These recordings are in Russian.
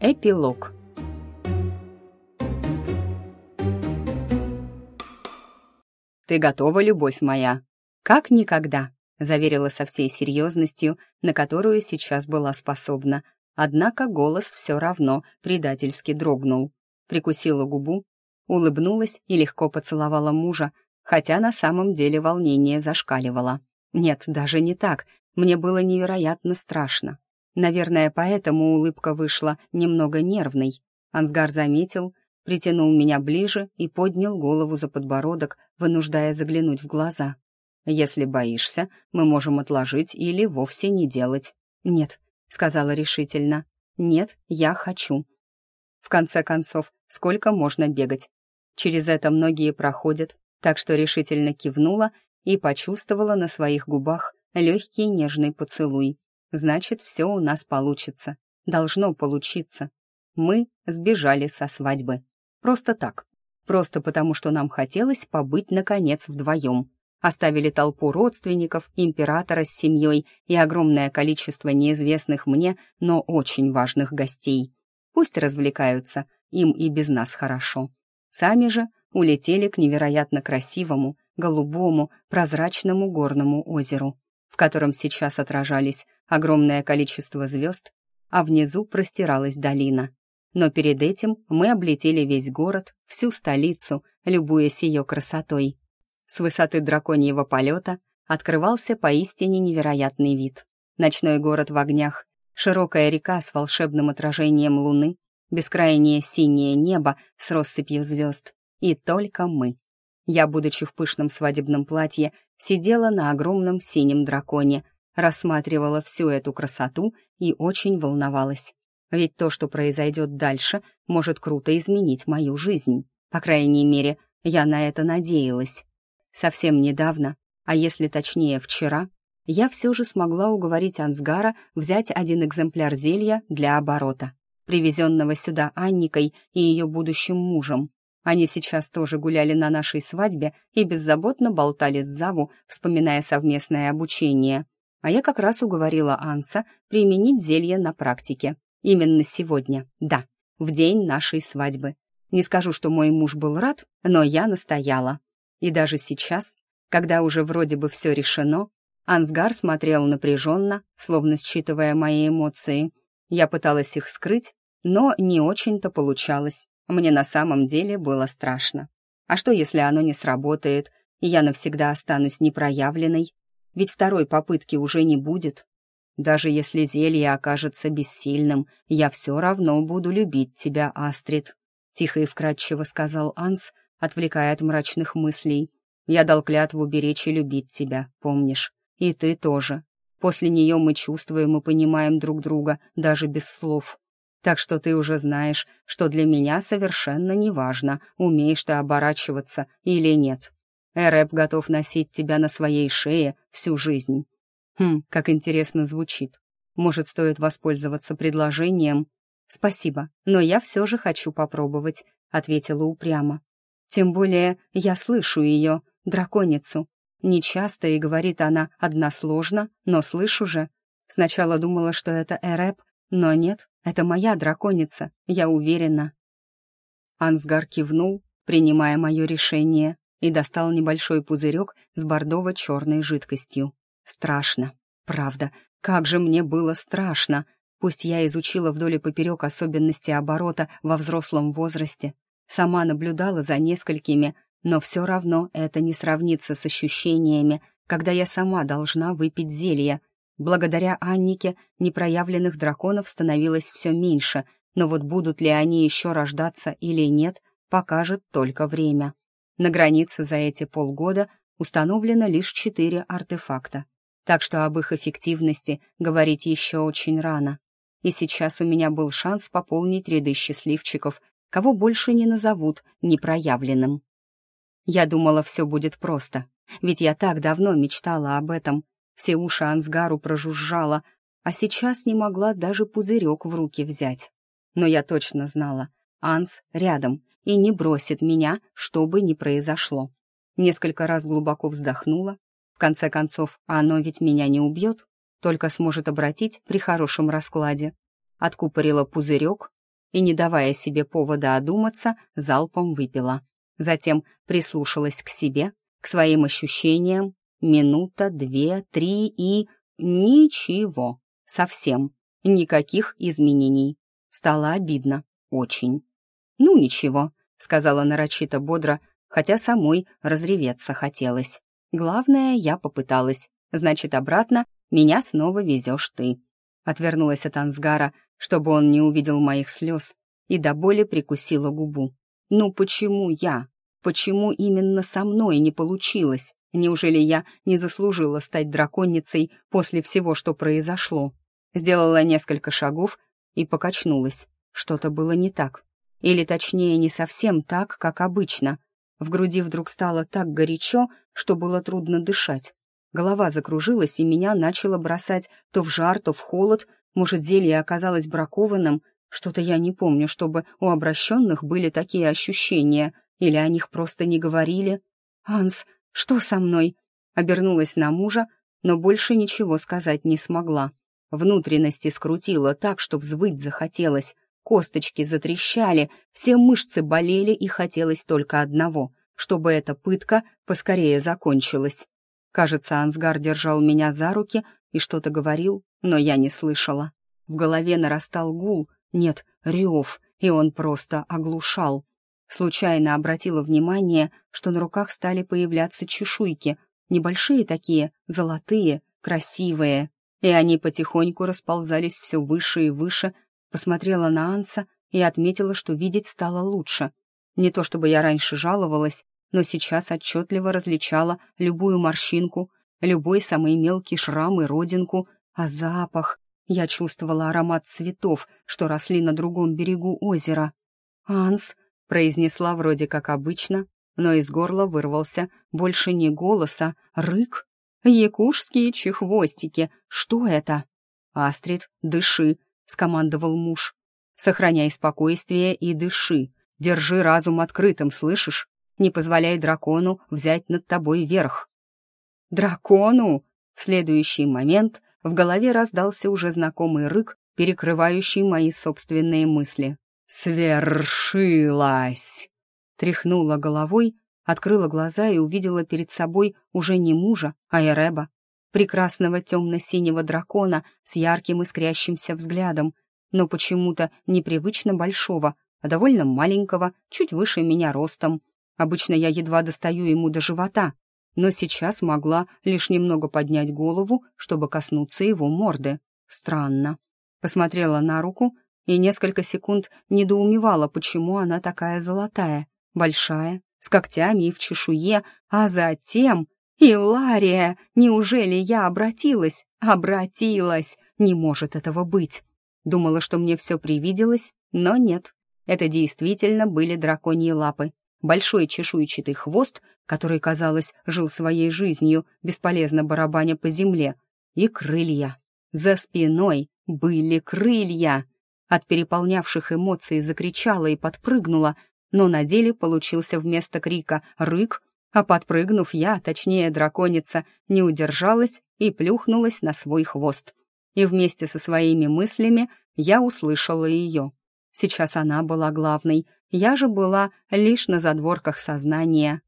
Эпилог «Ты готова, любовь моя?» «Как никогда», — заверила со всей серьезностью, на которую сейчас была способна. Однако голос все равно предательски дрогнул. Прикусила губу, улыбнулась и легко поцеловала мужа, хотя на самом деле волнение зашкаливало. Нет, даже не так. Мне было невероятно страшно. Наверное, поэтому улыбка вышла немного нервной. Ансгар заметил, притянул меня ближе и поднял голову за подбородок, вынуждая заглянуть в глаза. «Если боишься, мы можем отложить или вовсе не делать». «Нет», — сказала решительно. «Нет, я хочу». В конце концов, сколько можно бегать? Через это многие проходят, так что решительно кивнула и почувствовала на своих губах легкий нежный поцелуй. Значит, все у нас получится. Должно получиться. Мы сбежали со свадьбы. Просто так. Просто потому, что нам хотелось побыть, наконец, вдвоем. Оставили толпу родственников, императора с семьей и огромное количество неизвестных мне, но очень важных гостей. Пусть развлекаются, им и без нас хорошо. Сами же улетели к невероятно красивому, голубому, прозрачному горному озеру, в котором сейчас отражались огромное количество звезд, а внизу простиралась долина. Но перед этим мы облетели весь город, всю столицу, любуясь ее красотой. С высоты драконьего полета открывался поистине невероятный вид. Ночной город в огнях, широкая река с волшебным отражением луны, бескрайнее синее небо с россыпью звезд. И только мы. Я, будучи в пышном свадебном платье, сидела на огромном синем драконе, рассматривала всю эту красоту и очень волновалась. Ведь то, что произойдет дальше, может круто изменить мою жизнь. По крайней мере, я на это надеялась. Совсем недавно, а если точнее вчера, я все же смогла уговорить Ансгара взять один экземпляр зелья для оборота, привезенного сюда Анникой и ее будущим мужем. Они сейчас тоже гуляли на нашей свадьбе и беззаботно болтали с Заву, вспоминая совместное обучение. А я как раз уговорила Анса применить зелье на практике. Именно сегодня, да, в день нашей свадьбы. Не скажу, что мой муж был рад, но я настояла. И даже сейчас, когда уже вроде бы все решено, Ансгар смотрел напряженно, словно считывая мои эмоции. Я пыталась их скрыть, но не очень-то получалось. Мне на самом деле было страшно. А что, если оно не сработает, и я навсегда останусь непроявленной? Ведь второй попытки уже не будет. Даже если зелье окажется бессильным, я все равно буду любить тебя, Астрид», — тихо и вкрадчиво сказал Анс, отвлекая от мрачных мыслей. «Я дал клятву беречь и любить тебя, помнишь? И ты тоже. После нее мы чувствуем и понимаем друг друга, даже без слов. Так что ты уже знаешь, что для меня совершенно неважно, умеешь ты оборачиваться или нет. Эрэп готов носить тебя на своей шее всю жизнь. Хм, как интересно звучит. Может, стоит воспользоваться предложением? Спасибо, но я все же хочу попробовать, ответила упрямо. Тем более я слышу ее, драконицу. Нечасто и говорит она односложно, но слышу же. Сначала думала, что это Эрэп, но нет, это моя драконица, я уверена. Ансгар кивнул, принимая мое решение, и достал небольшой пузырек с бордово-черной жидкостью. Страшно, правда, как же мне было страшно. Пусть я изучила вдоль и поперек особенности оборота во взрослом возрасте, сама наблюдала за несколькими, но все равно это не сравнится с ощущениями, когда я сама должна выпить зелье, Благодаря Аннике непроявленных драконов становилось все меньше, но вот будут ли они еще рождаться или нет, покажет только время. На границе за эти полгода установлено лишь четыре артефакта, так что об их эффективности говорить еще очень рано. И сейчас у меня был шанс пополнить ряды счастливчиков, кого больше не назовут непроявленным. Я думала, все будет просто, ведь я так давно мечтала об этом, все уши Ансгару прожужжало, а сейчас не могла даже пузырек в руки взять. Но я точно знала, Анс рядом и не бросит меня, что бы ни произошло. Несколько раз глубоко вздохнула. В конце концов, оно ведь меня не убьет, только сможет обратить при хорошем раскладе. откупорила пузырек и, не давая себе повода одуматься, залпом выпила. Затем прислушалась к себе, к своим ощущениям. Минута, две, три и... Ничего. Совсем. Никаких изменений. Стало обидно. Очень. «Ну, ничего», — сказала нарочито бодро, хотя самой разреветься хотелось. «Главное, я попыталась. Значит, обратно меня снова везешь ты». Отвернулась от Ансгара, чтобы он не увидел моих слез, и до боли прикусила губу. «Ну почему я? Почему именно со мной не получилось? Неужели я не заслужила стать драконицей после всего, что произошло?» Сделала несколько шагов и покачнулась. Что-то было не так. Или, точнее, не совсем так, как обычно. В груди вдруг стало так горячо, что было трудно дышать. Голова закружилась, и меня начало бросать то в жар, то в холод. Может, зелье оказалось бракованным? Что-то я не помню, чтобы у обращенных были такие ощущения. Или о них просто не говорили. «Анс, что со мной?» Обернулась на мужа, но больше ничего сказать не смогла. Внутренности скрутило так, что взвыть захотелось. Косточки затрещали, все мышцы болели, и хотелось только одного — чтобы эта пытка поскорее закончилась. Кажется, Ансгар держал меня за руки и что-то говорил, но я не слышала. В голове нарастал гул, нет, рев, и он просто оглушал. Случайно обратила внимание, что на руках стали появляться чешуйки, небольшие такие, золотые, красивые, и они потихоньку расползались все выше и выше, посмотрела на Анса и отметила, что видеть стало лучше. Не то чтобы я раньше жаловалась, но сейчас отчетливо различала любую морщинку, любой самый мелкий шрам и родинку, а запах... Я чувствовала аромат цветов, что росли на другом берегу озера. «Анс», — произнесла вроде как обычно, но из горла вырвался больше не голос, а рык. «Якушские чехвостики! Что это?» «Астрид, дыши!» — скомандовал муж. «Сохраняй спокойствие и дыши. Держи разум открытым, слышишь? Не позволяй дракону взять над тобой верх». «Дракону!» В следующий момент в голове раздался уже знакомый рык, перекрывающий мои собственные мысли. «Свершилась!» Тряхнула головой, открыла глаза и увидела перед собой уже не мужа, а Эреба прекрасного темно-синего дракона с ярким искрящимся взглядом, но почему-то непривычно большого, а довольно маленького, чуть выше меня ростом. Обычно я едва достаю ему до живота, но сейчас могла лишь немного поднять голову, чтобы коснуться его морды. Странно. Посмотрела на руку и несколько секунд недоумевала, почему она такая золотая, большая, с когтями и в чешуе, а затем «Илария! Неужели я обратилась? Обратилась! Не может этого быть!» Думала, что мне все привиделось, но нет. Это действительно были драконьи лапы. Большой чешуйчатый хвост, который, казалось, жил своей жизнью, бесполезно барабаня по земле, и крылья. За спиной были крылья. От переполнявших эмоций закричала и подпрыгнула, но на деле получился вместо крика рык а подпрыгнув я, точнее драконица, не удержалась и плюхнулась на свой хвост. И вместе со своими мыслями я услышала ее. Сейчас она была главной, я же была лишь на задворках сознания.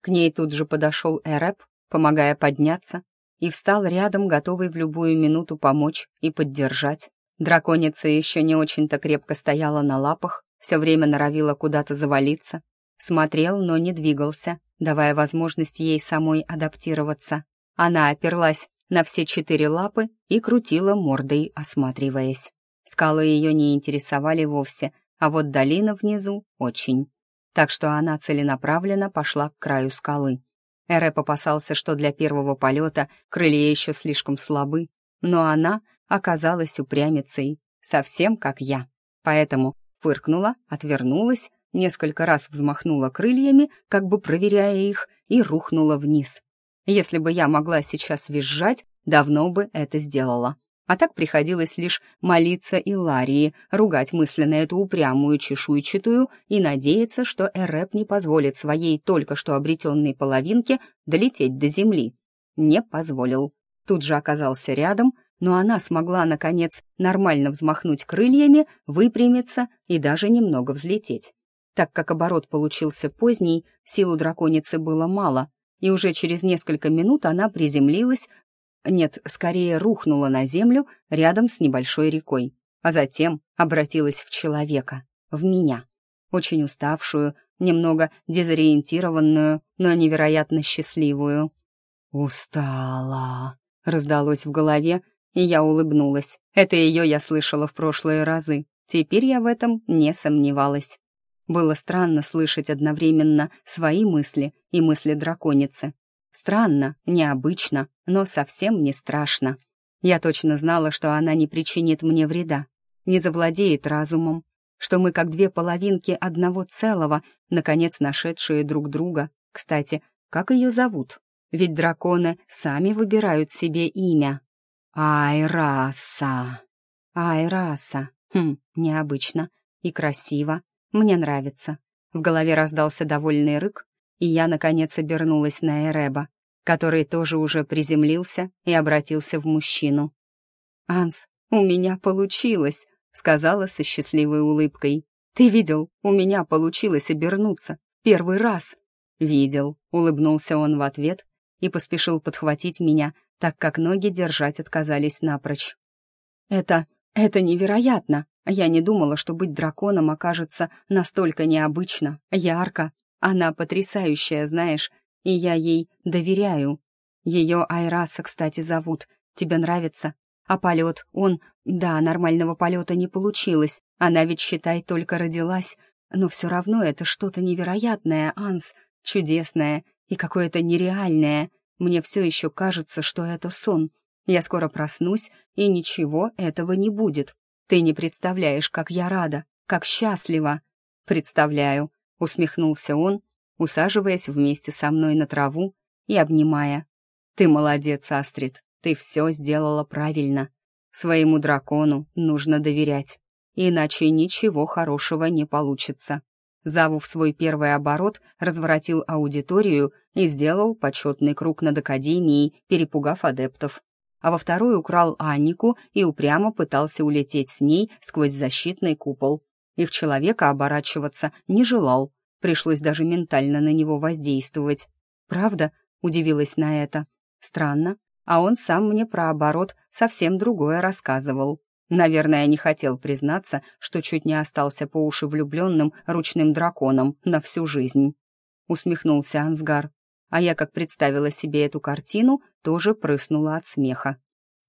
К ней тут же подошел Эреп, помогая подняться, и встал рядом, готовый в любую минуту помочь и поддержать. Драконица еще не очень-то крепко стояла на лапах, все время норовила куда-то завалиться. Смотрел, но не двигался, давая возможность ей самой адаптироваться. Она оперлась на все четыре лапы и крутила мордой, осматриваясь. Скалы ее не интересовали вовсе, а вот долина внизу очень. Так что она целенаправленно пошла к краю скалы. Эрэп опасался, что для первого полета крылья еще слишком слабы, но она оказалась упрямицей, совсем как я. Поэтому фыркнула, отвернулась несколько раз взмахнула крыльями, как бы проверяя их, и рухнула вниз. Если бы я могла сейчас визжать, давно бы это сделала. А так приходилось лишь молиться Иларии, ругать мысленно эту упрямую чешуйчатую и надеяться, что Эреп не позволит своей только что обретенной половинке долететь до земли. Не позволил. Тут же оказался рядом, но она смогла, наконец, нормально взмахнуть крыльями, выпрямиться и даже немного взлететь. Так как оборот получился поздний, силу драконицы было мало, и уже через несколько минут она приземлилась, нет, скорее рухнула на землю рядом с небольшой рекой, а затем обратилась в человека, в меня, очень уставшую, немного дезориентированную, но невероятно счастливую. «Устала», — раздалось в голове, и я улыбнулась. Это ее я слышала в прошлые разы. Теперь я в этом не сомневалась. Было странно слышать одновременно свои мысли и мысли драконицы. Странно, необычно, но совсем не страшно. Я точно знала, что она не причинит мне вреда, не завладеет разумом, что мы как две половинки одного целого, наконец нашедшие друг друга. Кстати, как ее зовут? Ведь драконы сами выбирают себе имя. Айраса. Айраса. Хм, необычно и красиво. Мне нравится. В голове раздался довольный рык, и я, наконец, обернулась на Эреба, который тоже уже приземлился и обратился в мужчину. «Анс, у меня получилось», — сказала со счастливой улыбкой. «Ты видел, у меня получилось обернуться. Первый раз». «Видел», — улыбнулся он в ответ и поспешил подхватить меня, так как ноги держать отказались напрочь. «Это... это невероятно!» Я не думала, что быть драконом окажется настолько необычно, ярко. Она потрясающая, знаешь, и я ей доверяю. Ее Айраса, кстати, зовут. Тебе нравится? А полет, он... Да, нормального полета не получилось. Она ведь, считай, только родилась. Но все равно это что-то невероятное, Анс. Чудесное и какое-то нереальное. Мне все еще кажется, что это сон. Я скоро проснусь, и ничего этого не будет. Ты не представляешь, как я рада, как счастлива. Представляю, усмехнулся он, усаживаясь вместе со мной на траву и обнимая. Ты молодец, Астрид, ты все сделала правильно. Своему дракону нужно доверять, иначе ничего хорошего не получится. Заву в свой первый оборот разворотил аудиторию и сделал почетный круг над Академией, перепугав адептов. А во второй украл Аннику и упрямо пытался улететь с ней сквозь защитный купол. И в человека оборачиваться не желал, пришлось даже ментально на него воздействовать. «Правда?» — удивилась на это. «Странно, а он сам мне про оборот совсем другое рассказывал». Наверное, не хотел признаться, что чуть не остался по уши влюбленным ручным драконом на всю жизнь. Усмехнулся Ансгар, а я, как представила себе эту картину, тоже прыснула от смеха.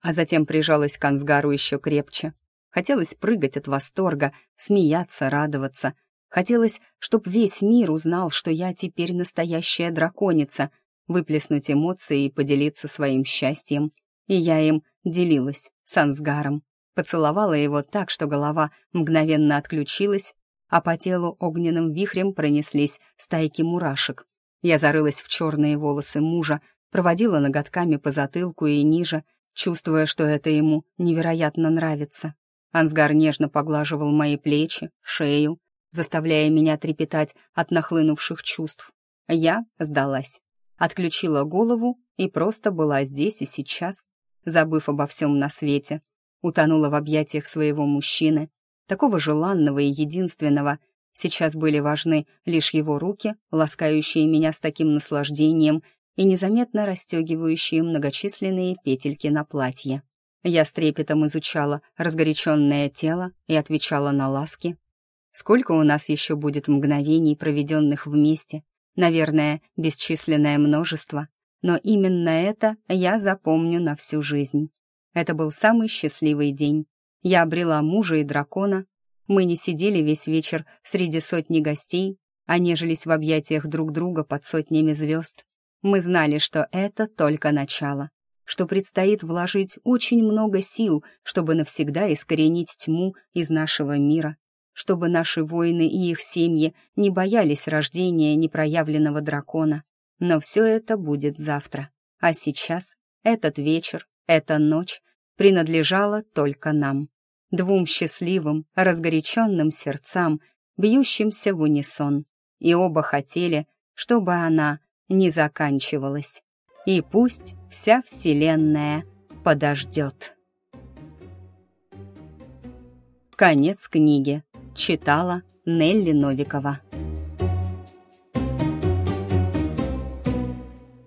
А затем прижалась к Ансгару еще крепче. Хотелось прыгать от восторга, смеяться, радоваться. Хотелось, чтоб весь мир узнал, что я теперь настоящая драконица, выплеснуть эмоции и поделиться своим счастьем. И я им делилась с Ансгаром поцеловала его так, что голова мгновенно отключилась, а по телу огненным вихрем пронеслись стайки мурашек. Я зарылась в черные волосы мужа, проводила ноготками по затылку и ниже, чувствуя, что это ему невероятно нравится. Ансгар нежно поглаживал мои плечи, шею, заставляя меня трепетать от нахлынувших чувств. Я сдалась, отключила голову и просто была здесь и сейчас, забыв обо всем на свете, утонула в объятиях своего мужчины, такого желанного и единственного. Сейчас были важны лишь его руки, ласкающие меня с таким наслаждением и незаметно расстегивающие многочисленные петельки на платье. Я с трепетом изучала разгоряченное тело и отвечала на ласки. Сколько у нас еще будет мгновений, проведенных вместе? Наверное, бесчисленное множество. Но именно это я запомню на всю жизнь. Это был самый счастливый день. Я обрела мужа и дракона. Мы не сидели весь вечер среди сотни гостей, а нежились в объятиях друг друга под сотнями звезд. Мы знали, что это только начало, что предстоит вложить очень много сил, чтобы навсегда искоренить тьму из нашего мира, чтобы наши воины и их семьи не боялись рождения непроявленного дракона. Но все это будет завтра. А сейчас, этот вечер, эта ночь принадлежала только нам, двум счастливым, разгоряченным сердцам, бьющимся в унисон, и оба хотели, чтобы она не заканчивалась. И пусть вся Вселенная подождет. Конец книги. Читала Нелли Новикова.